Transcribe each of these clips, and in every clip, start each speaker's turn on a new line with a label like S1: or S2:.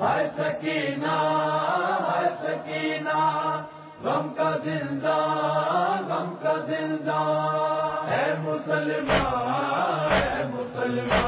S1: ہر سکینہ ہر سکینہ غم کا زندہ غم کا زندہ۔ ہے مسلمان ہے مسلمان۔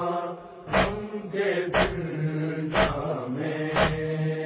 S1: ہم کے دل میں۔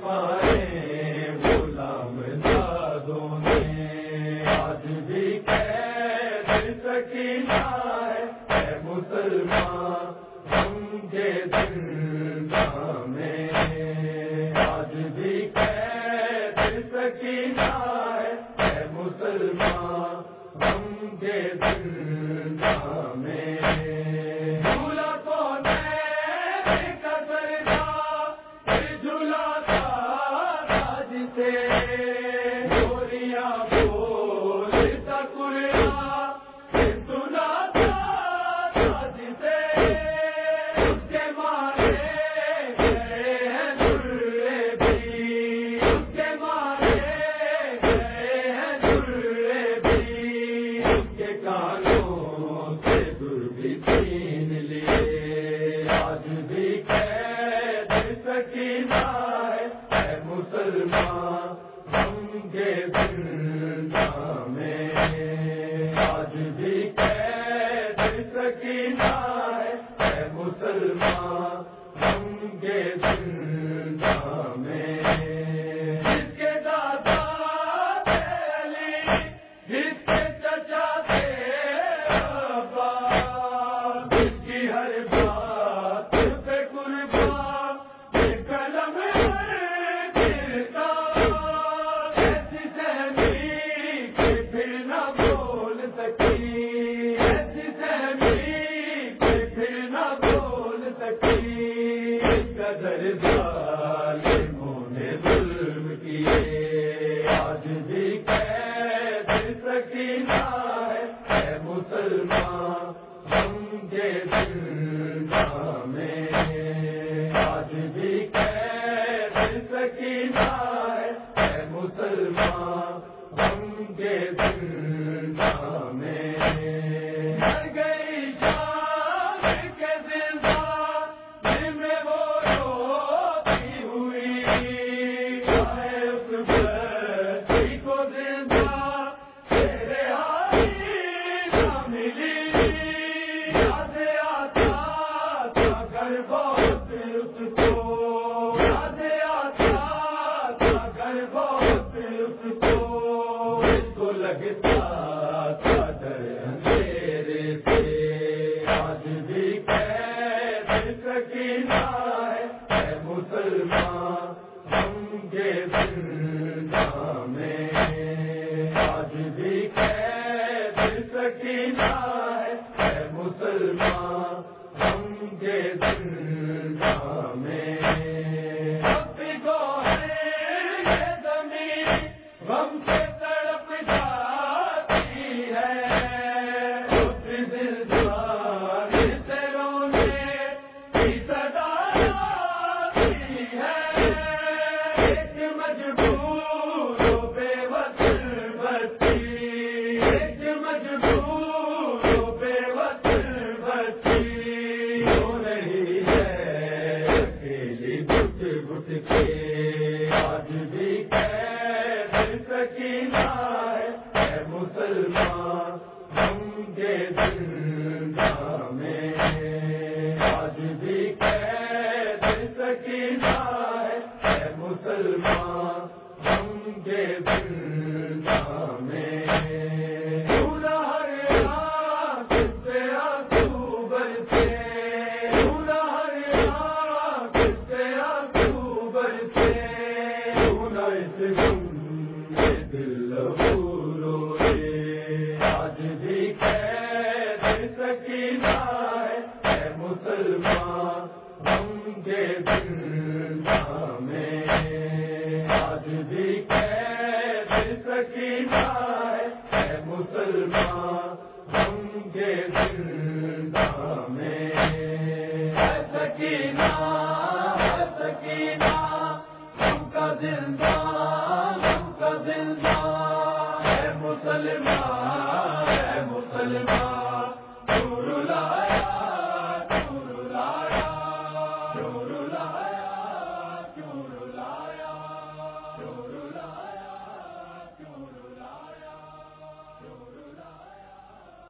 S1: پائے۔ تیرے مسلمان ہم کے دن کرنا رہتا اس کے آج بھی کہہ ہے۔ مسلمان، ہم کے زندہ آج بھی کہہ سکینا ہے۔ مسلمان، ہم کے زندہ مسلمان ہم کے دل میں